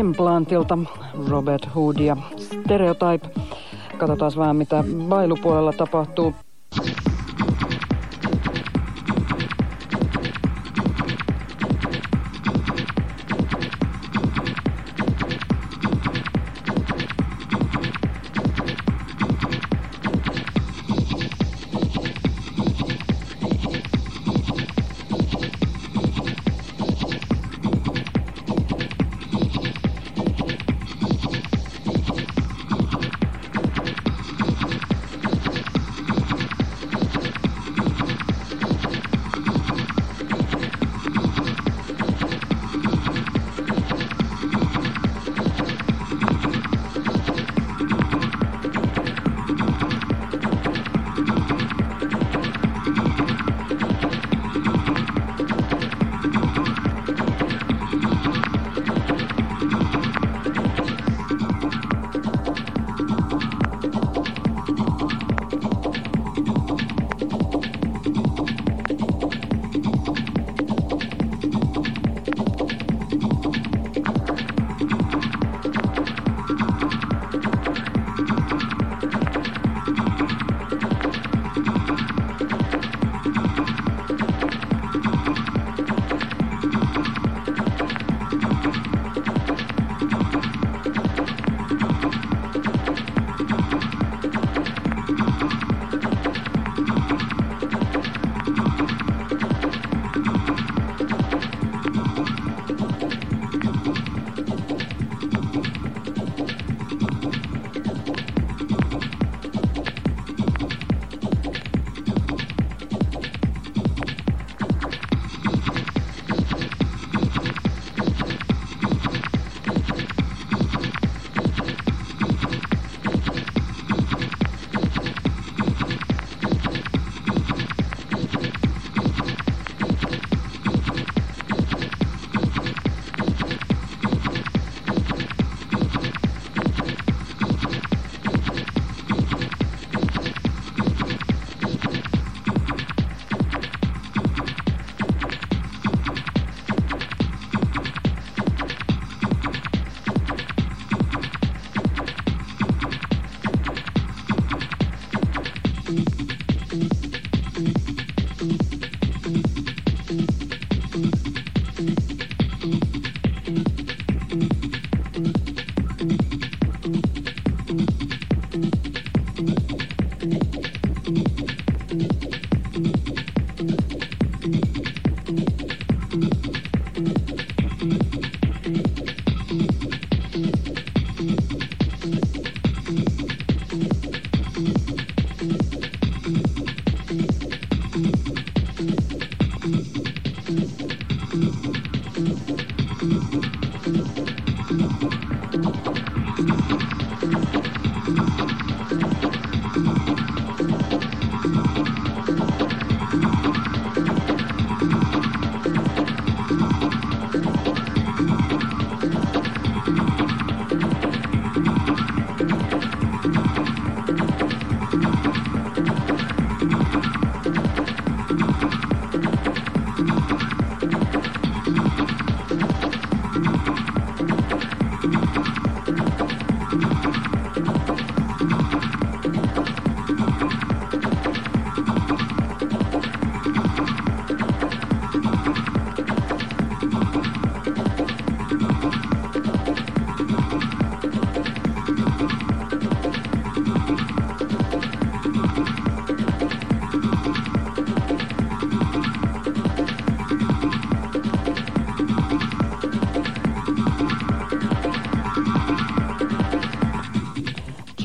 tavaraa Emplantilta, Robert Hood ja Stereotype. Katsotaan vähän mitä bailupuolella tapahtuu.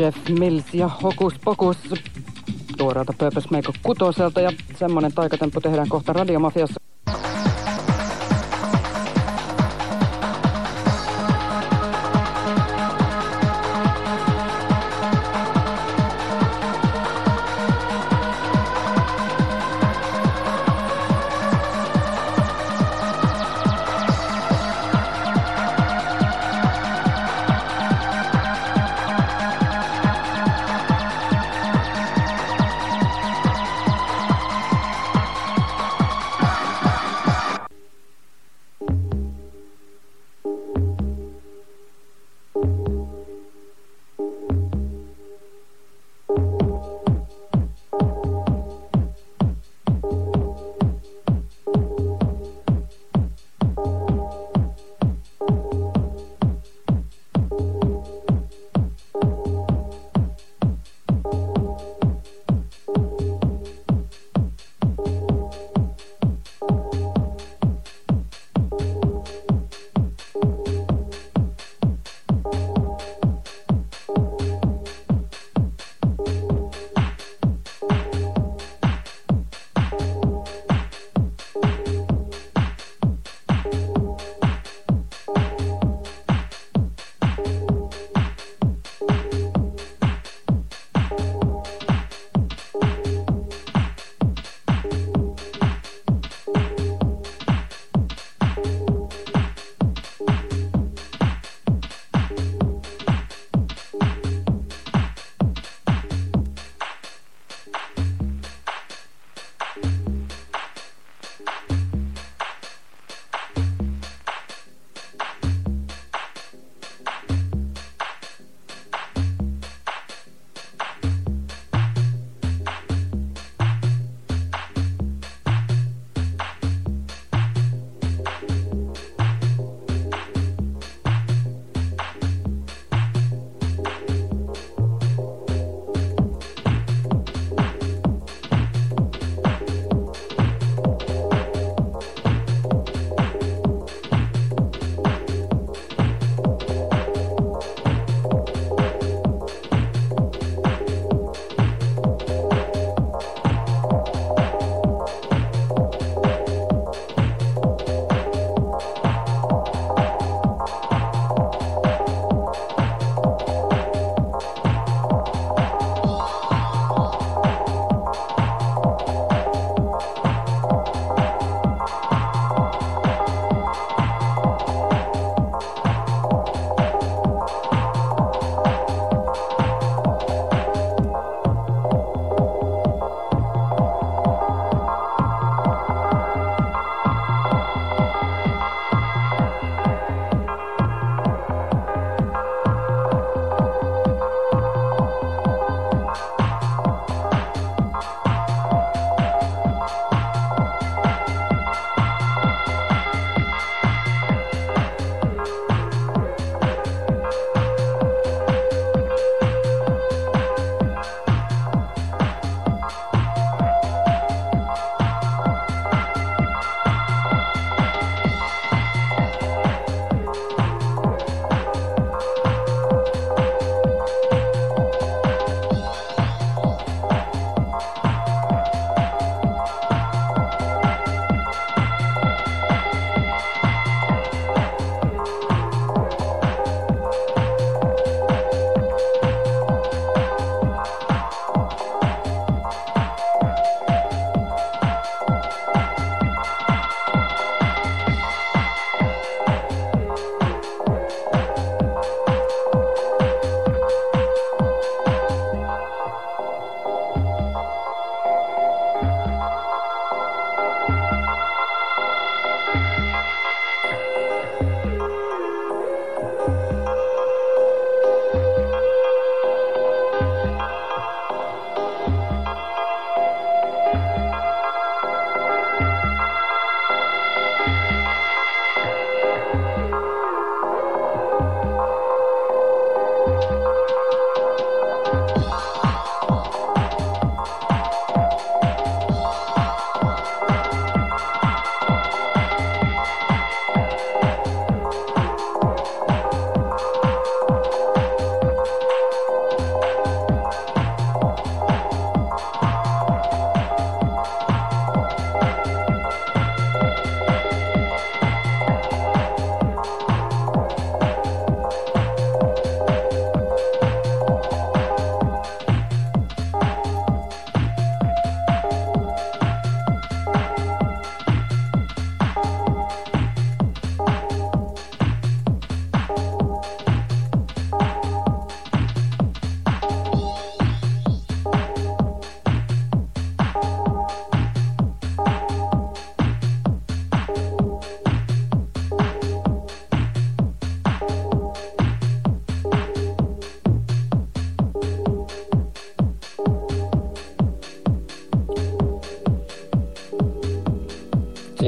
Jeff Mills ja Hokus Pokus tuoreelta Purpose Make kutoselta ja semmonen taikatemppu tehdään kohta Radiomafiassa.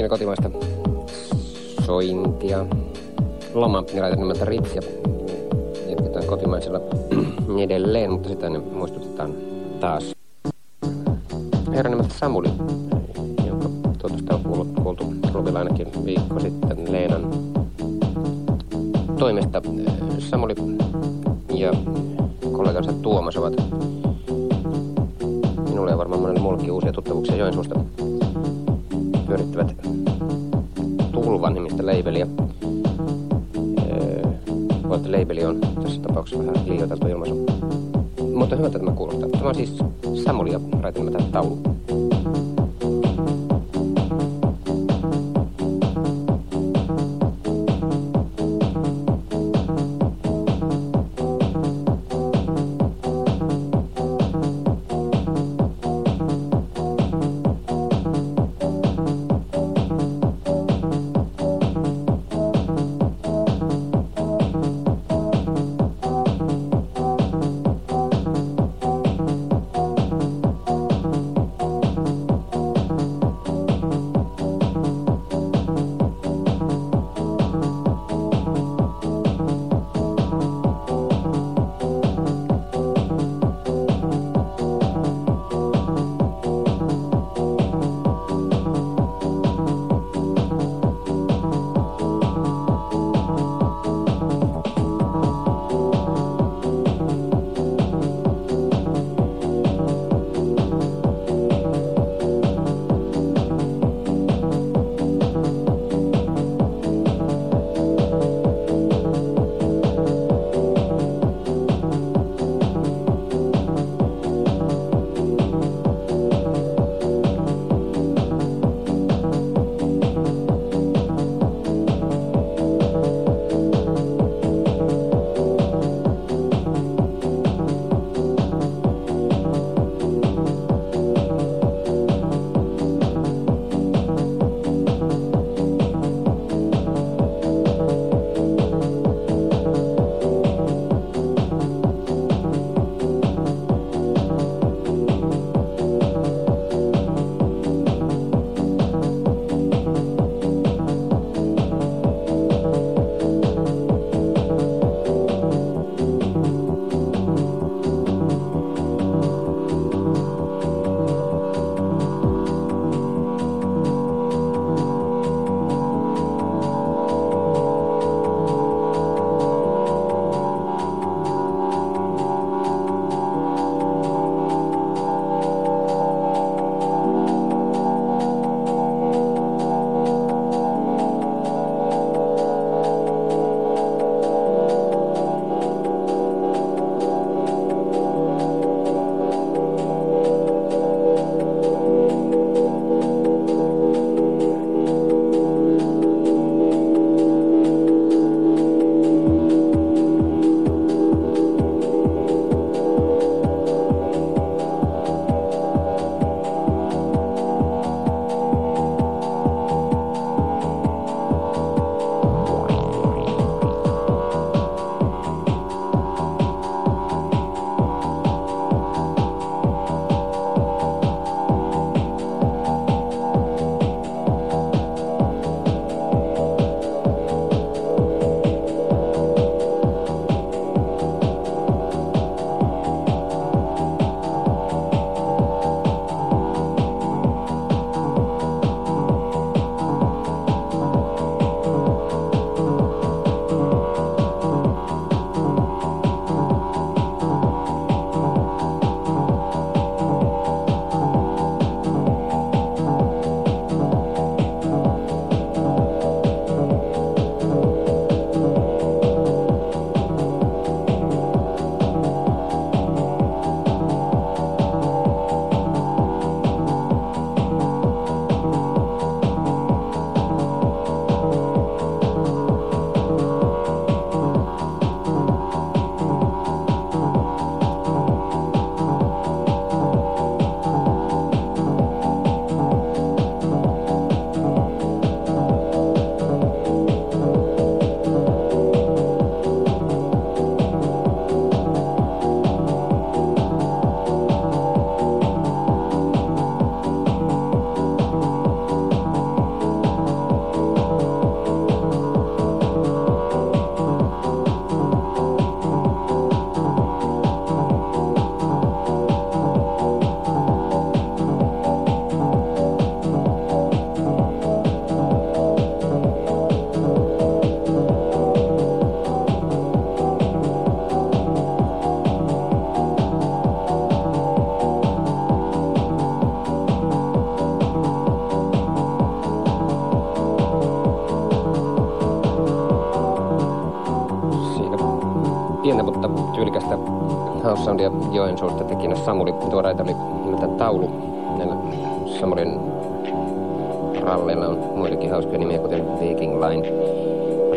Siinä kotimaista sointia. Loma nimeltä Ritsia. Jatketaan kotimaisella edelleen, mutta sitä ne muistutetaan taas. Herran nimeltä Samuli, jonka tuotosta on kuultu, kuultu klubilla ainakin viikko sitten Leenan Öö, leibeli on tässä tapauksessa vähän liioiteltu ilmaisu. Mutta hyvältä tämä kuulostaa. Tämä on siis Samuli ja raitin taulu. House Soundia Joensuusta tekinä Samuli. Tuoreita oli nimeltä Taulu. Näillä Samulin ralleilla on muitakin hauskoja nimiä, kuten Viking Line,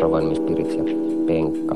Rovaniemi Spirits ja Penkka.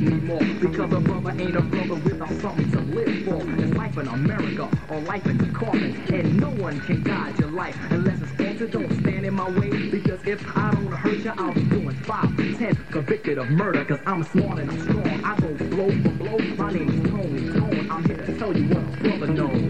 Respect me more. Because a brother ain't a brother without something to live for. It's life in America or life in the coffin. And no one can guide your life unless it's altered. Don't stand in my way. Because if I don't hurt you, I'll be doing five to ten. Convicted of murder, cause I'm smart and I'm strong. I go blow for blow. My name is Tony Tone. I'm here to tell you what a brother knows.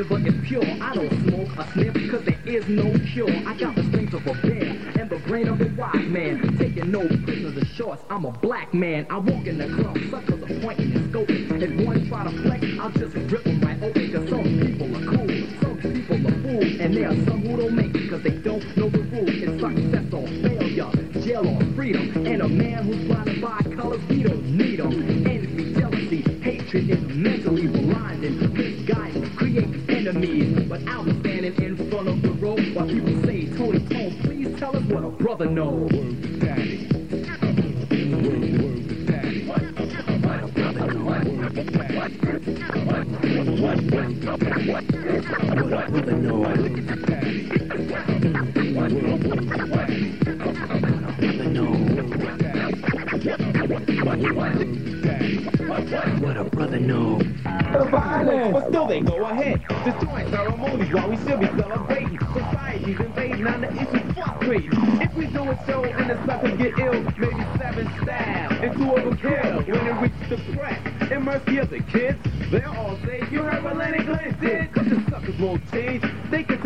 Liver is pure. I don't smoke a sniff cause there is no cure. I got the strength of a bear and the brain of a wise man. Taking no prisoners of shorts, I'm a black man. I walk in the club, suckers are pointing and scoping. If one try to flex, I'll just rip them right open. Cause some people are cool, some people are fools. And there are some who don't make it cause they don't know the rules. It's success or failure, jail or freedom. And a man who's blinded by colors, we don't need them. Envy, jealousy, hatred is mentally us what a brother knows. What a brother knows. What a brother knows. but still they go ahead. Destroying ceremonies while we should be celebrating. Society's invading on the issue, If we do it so and the suckers get ill, maybe seven stab and two overkill. When it reaches the press, and mercy of the kids, they'll all say, you heard what Lenny Glenn did. Cause the suckers won't change,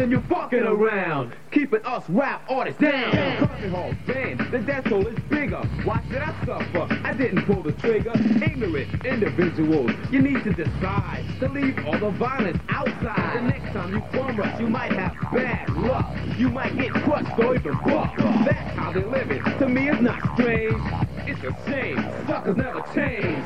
they continue fucking around. Keeping us rap artists down. Carpet Hall band, the death toll is bigger. Why should I suffer? I didn't pull the trigger. Ignorant individuals, you need to decide to leave all the violence outside. The next time you bum rush, you might have bad luck. You might get crushed or even bucked. That's how they live it. To me, it's not strange. It's the same. Suckers never change.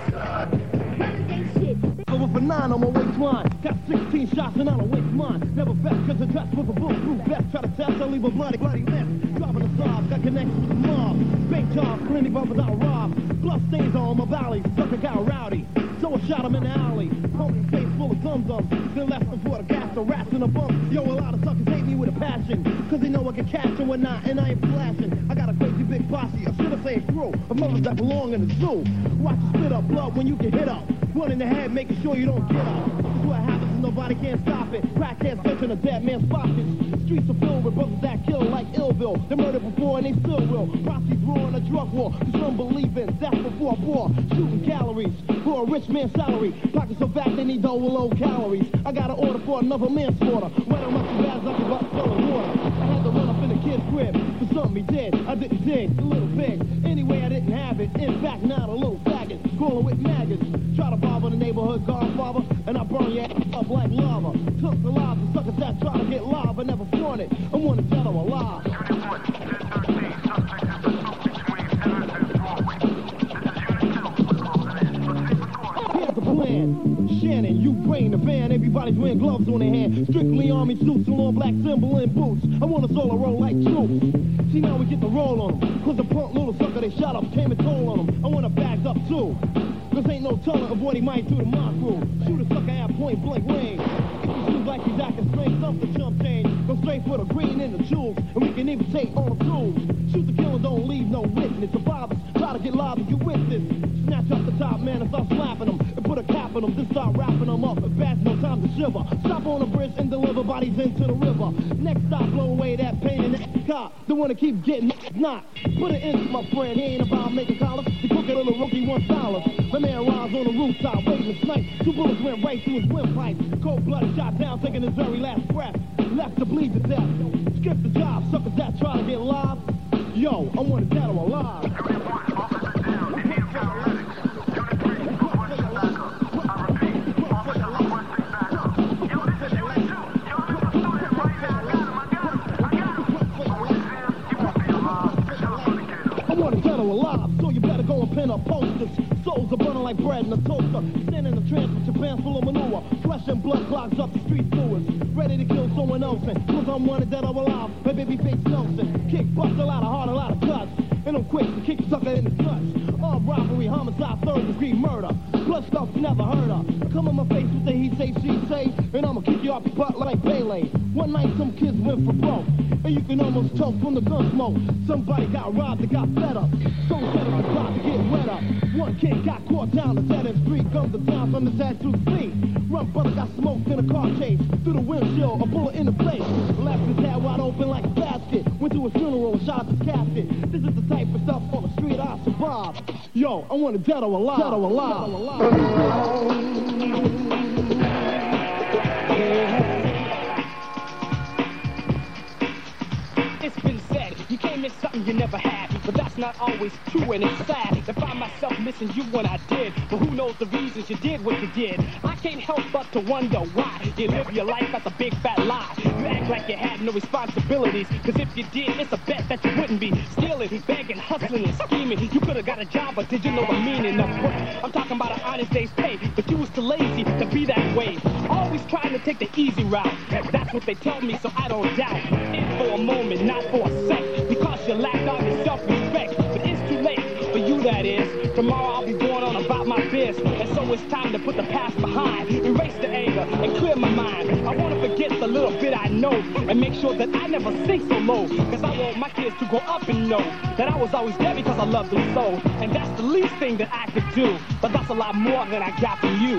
Over for nine on my waistline. Got 16 shots and I don't waste mine. Never best cause I dress with a bulletproof vest. Try to test, I leave a bloody, bloody mess. Dropping the sobs, got connections with the mob. Bank jobs, plenty bumpers I rob. Blood stains on my valley, sucker got rowdy. So I shot him in the alley. Homie face full of dum-dums. Then left him for the gas, the rats in a bump. Yo, a lot of suckers with a passion. Cause they know I can catch and whatnot, and I ain't flashing. I got a crazy big posse, or should I say of mothers that belong in the zoo. Watch you spit up blood when you get hit up. One in the head, making sure you don't get up. This is what happens nobody can stop it. Can't searching a dead man's pockets. Streets are filled with brothers that kill like Illville. They murdered before and they still will. Posse's brewing a drug war. Cause some believe in death before war. Shooting calories for a rich man's salary. Pockets so fat they need double low calories. I got an order for another manslaughter. Wet bad as I can about selling water. I had to run up in the kid's crib for something he did. I didn't dig, a little big. Anyway, I didn't have it. In fact, not a little. Crawling with maggots. Try to bother the neighborhood godfather, and I burn your ass up like lava. Took the lives of suckers that try to get live, but never flaunt it. I wanna tell them alive. Here's the plan. Shannon, you bring the band. Everybody's wearing gloves on their hand. Strictly army suits, and along black symbol and boots. I want us all to roll like troops. See, now we get the roll on them. Cause the punk little sucker they shot up came and told on them. I want to up too. Cause ain't no telling of what he might do to my crew. Shoot a sucker at point blank range. If you shoot like he's acting strange, up the jump change. Go straight for the green and the jewels. And we can even take all the tools. Shoot the killer, don't leave no witness. Survivors, try to get live and get with this. Snatch up the top man and start slapping them. And put a cap on them, then start wrapping them up. And fast, no time to shiver. Stop on the bridge and deliver bodies into the river. Next stop, blow away that pain in the car. The one to keep getting knocked. Put it into my friend, he ain't about making collars. The crooked little rookie one dollars. The man rides on the rooftop, waving a snipe. Two bullets went right through his windpipe. Cold blood shot down, taking his very last breath. Left to bleed to death. Skip the job, suckers that try to get live. Yo, I want to dead or alive. You better go and pin up posters. Souls are burning like bread in a toaster. Stand in a trance with your pants full of manure. Flesh and blood clogs up the street sewers. Ready to kill someone else. And cause I'm wanted dead or alive. My baby face Nelson. Kick bust a lot of heart, a lot of guts. And I'm quick to kick sucker in the nuts. Armed robbery, homicide, third degree murder. Blood stuff you never heard of. Come on my face with the he say, she say. And I'ma kick you off your butt like Pele. One night some kids went for broke. And you can almost choke from the gun smoke. Somebody got robbed and got fed up. Some said it was about to get wet up. One kid got caught down the end street. Comes to town from the tattoo feet. Run brother got smoked in a car chase. Through the windshield, a bullet in the face. Left his head wide open like a basket. Went to a funeral and shot his casket. This is the Yo, I want a dead or alive. Dead or alive. It's can't you never had. But that's not always true, and it's sad to find myself missing you when I did. But who knows the reasons you did what you did? I can't help but to wonder why you live your life as a big fat lie. You act like you had no responsibilities. Cause if you did, it's a bet that you wouldn't be stealing, begging, hustling, and scheming. You could have got a job, but did you know the meaning of work? I'm talking about an honest day's pay, but you was too lazy to be that way. Always trying to take the easy route. That's what they tell me, so I don't doubt. In for a moment, not for a is. Tomorrow I'll be going on about my biz. And so it's time to put the past behind. Erase the anger and clear my mind. I want to forget the little bit I know. And make sure that I never sink so low. Cause I want my kids to grow up and know that I was always there because I loved them so. And that's the least thing that I could do. But that's a lot more than I got from you.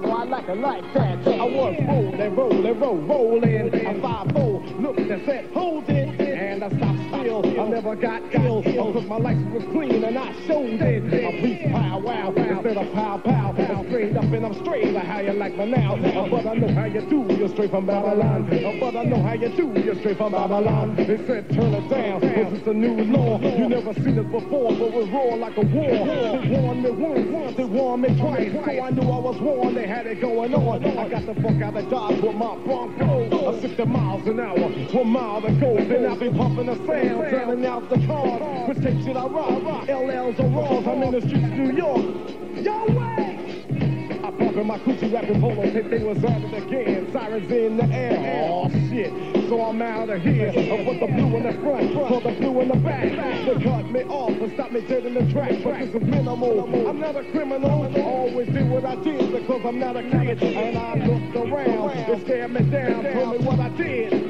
Level, I like a life that. I was rolling, roll, they roll rolling. I five four, looked and said, hold it. And I stopped still, I never got ill. Cause my license was clean and I showed it. A beast pow wow, instead of pow pow. I'm straight up and I'm straight, how you like me now. Uh, But I know how you do, you're straight from Babylon. Uh, But I know how you do, you're straight from Babylon. They said turn it down, cause it's a new law. You never seen it before, but we roar like a war. They warned me once, they warned me twice. So I knew I was warned, they had it going on. I got the fuck out of Dodge with my Bronco. A 60 miles an hour, one mile to go. Then I'll be pumping the sound, turning out the cars. Protection I rock, LLs or Raws. I'm in the streets of New York. Yo, way! I pump in my coochie rapping polo tape, they was at it again. Sirens in the air. Oh shit. So I'm out of here. I put the blue in the front, put the blue in the back. They cut me off and stop me dead in the track. But this is minimal. I'm not a criminal. I Always did what I did because I'm not a kid. And I looked around. They stared me down, told me what I did.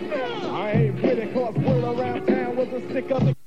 I ain't it cause word around town was a sick of the